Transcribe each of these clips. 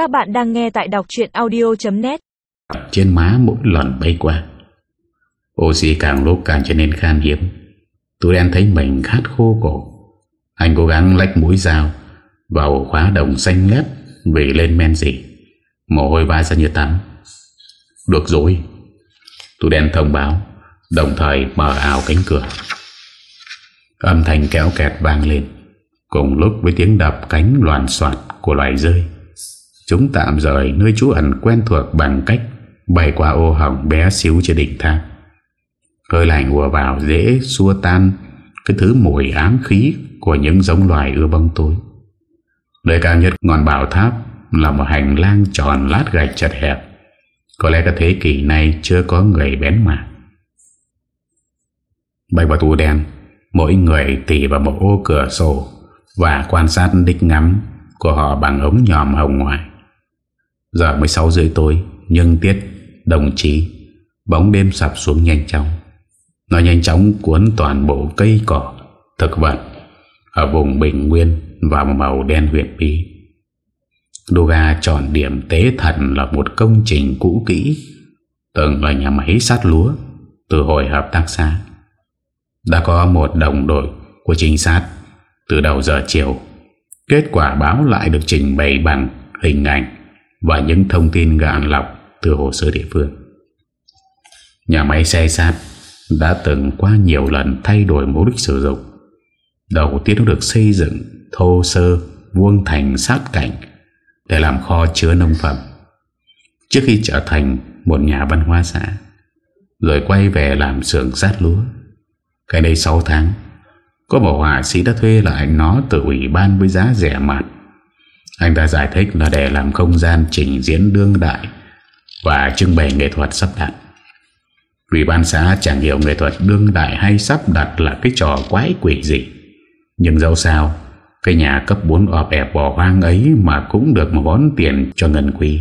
Các bạn đang nghe tại đọc chuyện audio.net Trên má mỗi lần bay qua Oxy càng lúc càng trở nên khan hiếm. Tôi đen thấy mình khát khô cổ. Anh cố gắng lách mũi dao Vào khóa đồng xanh lét Vì lên men gì. Mồ hôi vai ra như tắm. Được rồi. Tôi đen thông báo, Đồng thời mở ảo cánh cửa. Âm thanh kéo kẹt vang lên, Cùng lúc với tiếng đập cánh loạn soạt của loài rơi. Chúng tạm rời nơi trú ẩn quen thuộc bằng cách bay qua ô hỏng bé xíu trên đỉnh thang. Hơi lạnh ùa vào dễ xua tan cái thứ mùi ám khí của những giống loài ưa bóng tối. Nơi cao nhất ngọn bảo tháp là một hành lang tròn lát gạch chật hẹp. Có lẽ cả thế kỷ này chưa có người bén mà. Bay vào tù đen, mỗi người tỉ vào một ô cửa sổ và quan sát đích ngắm của họ bằng ống nhòm hồng ngoài. Giờ 16 rưỡi tối, Nhưng tiết, đồng chí, Bóng đêm sập xuống nhanh chóng. Nó nhanh chóng cuốn toàn bộ cây cỏ, Thực vật Ở vùng bình nguyên Và màu đen huyện bí. Đô chọn điểm tế thần Là một công trình cũ kỹ, Từng là nhà máy sát lúa Từ hồi hợp tác xã. Đã có một đồng đội Của trinh sát Từ đầu giờ chiều. Kết quả báo lại được trình bày bằng hình ảnh và những thông tin gạn lọc từ hồ sơ địa phương. Nhà máy xe sát đã từng qua nhiều lần thay đổi mục đích sử dụng. Đầu tiên nó được xây dựng, thô sơ, vuông thành sát cảnh để làm kho chứa nông phẩm trước khi trở thành một nhà văn hóa xã, rồi quay về làm xưởng sát lúa. Cái đây 6 tháng, có một họa sĩ đã thuê lại nó từ ủy ban với giá rẻ mạt anh ta giải thích là để làm không gian trình diễn đương đại và trưng bày nghệ thuật sắp đặt. Ủy ban xã chẳng hiểu nghệ thuật đương đại hay sắp đặt là cái trò quái quỷ gì. Nhưng dẫu sao, cái nhà cấp 4 ọp ẹp bỏ hoang ấy mà cũng được một món tiền cho ngân quý.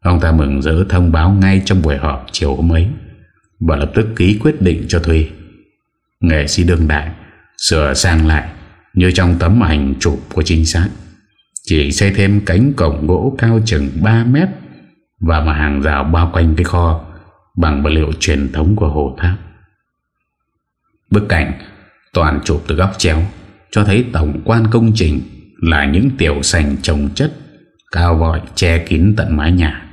Ông ta mừng rỡ thông báo ngay trong buổi họp chiều hôm ấy và lập tức ký quyết định cho thuê. Nghệ sĩ đương đại sửa sang lại như trong tấm ảnh chụp của trinh sát. Chỉ xây thêm cánh cổng gỗ cao chừng 3 mét Và mà hàng rào bao quanh cái kho Bằng vật liệu truyền thống của hồ tháp. Bức cảnh toàn chụp từ góc chéo Cho thấy tổng quan công trình Là những tiểu sành trồng chất Cao vọi che kín tận mái nhà,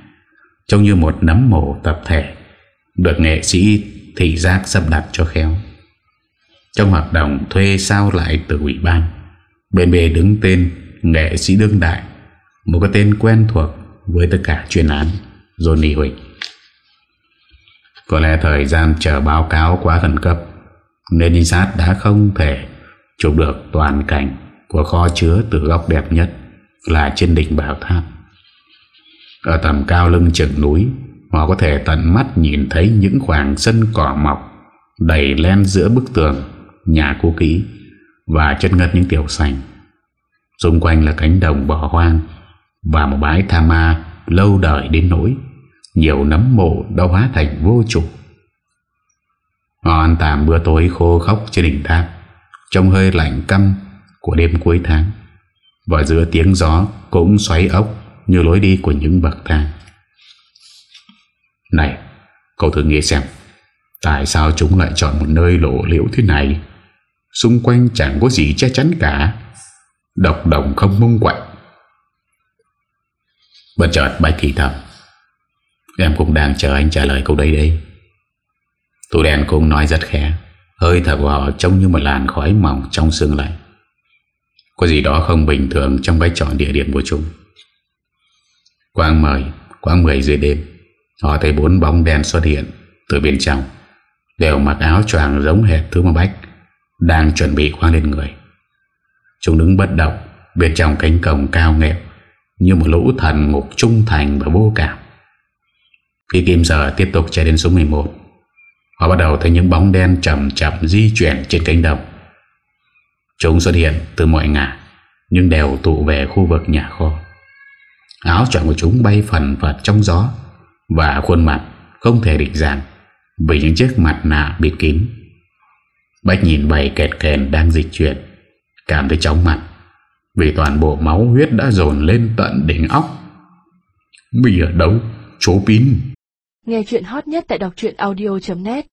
Trông như một nấm mồ tập thể Được nghệ sĩ thị giác sắp đặt cho khéo. Trong hợp đồng thuê sao lại từ ủy ban, Bên bề đứng tên nghệ sĩ đương đại Một cái tên quen thuộc với tất cả chuyên án Johnny Huỳnh Có lẽ thời gian chờ báo cáo quá khẩn cấp Nên trinh sát đã không thể chụp được toàn cảnh của kho chứa từ góc đẹp nhất là trên đỉnh bảo tháp. Ở tầm cao lưng chừng núi, họ có thể tận mắt nhìn thấy những khoảng sân cỏ mọc đầy len giữa bức tường, nhà cũ kỹ và chân ngất những tiểu sành Xung quanh là cánh đồng bỏ hoang Và một bãi tha ma Lâu đời đến nỗi Nhiều nấm mộ đã hóa thành vô chủ Họ ăn tạm bữa tối khô khóc trên đỉnh tháp, Trong hơi lạnh căm Của đêm cuối tháng, Và giữa tiếng gió Cũng xoáy ốc như lối đi của những bậc thang. Này, Cậu thử nghĩ xem, Tại sao chúng lại chọn một nơi lộ liễu thế này? Xung quanh chẳng có gì che chắn cả. Độc đồng không mông quạnh Bất chợt bạch thì thầm. Em cũng đang chờ anh trả lời câu đây đây Tù đèn cũng nói rất khẽ. Hơi thở của họ trông như một làn khói mỏng trong sương lạnh. Có gì đó không bình thường trong vai trò địa điểm của chúng. Quang mời, Quang 10 dưới đêm, Họ thấy bốn bóng đen xuất hiện Từ bên trong, Đều mặc áo choàng giống hệt thứ mà Bách Đang chuẩn bị khoang lên người. Chúng đứng bất động, Bên trong cánh cổng cao nghẹo, Như một lũ thần ngục trung thành và vô cảm. Khi kim giờ tiếp tục chạy đến số 11 Họ bắt đầu thấy những bóng đen chậm chậm di chuyển trên cánh đồng. Chúng xuất hiện từ mọi ngả Nhưng đều tụ về khu vực nhà kho. Áo choàng của chúng bay phần phật trong gió, Và khuôn mặt không thể định dạng Vì những chiếc mặt nạ bịt kín. Bách nhìn bầy kẹt kèn đang dịch chuyển Cảm thấy chóng mặt Vì toàn bộ máu huyết đã dồn lên tận đỉnh óc Mì ở đâu? Chỗ pin. Nghe chuyện hot nhất tại đọc truyện audio.net